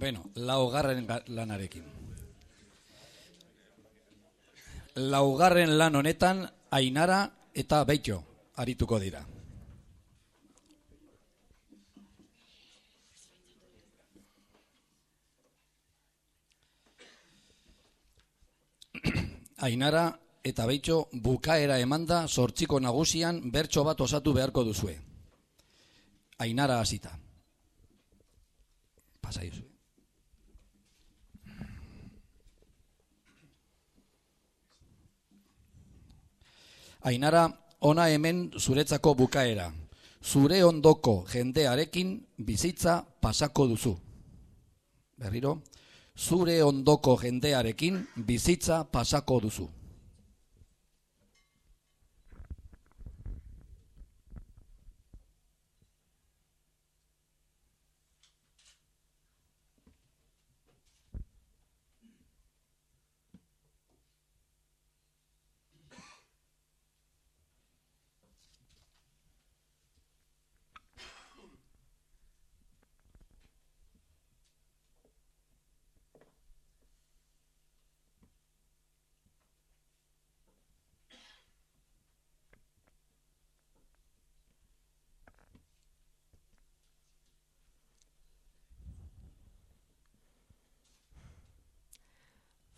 Beno, laugarren ga- lanarekin. Laugarren lan honetan Ainara eta Beitxo arituko dira. Ainara eta Beitxo bukaera emanda sortziko nagusian bertso bat osatu beharko duzue. Ainara hasita. Pasa Ainara, ona hemen zuretzako bukaera. Zure ondoko jendearekin bizitza pasako duzu. Berriro, zure ondoko jendearekin bizitza pasako duzu.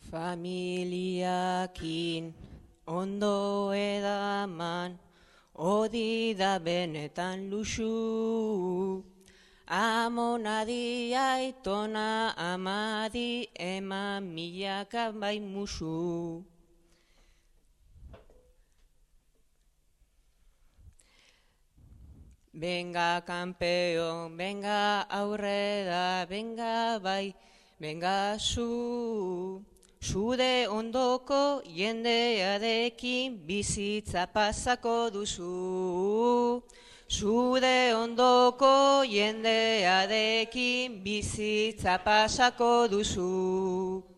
Familiakin ondo edaman, odi da benetan luxu. Amonadi aitona amadi eman milaka bai musu. Venga campeón, venga aurrera, venga bai, venga zu. Zude ondoko jendearekin bizitza pasako duzu. Zude ondoko jendearekin bizitza pasako duzu.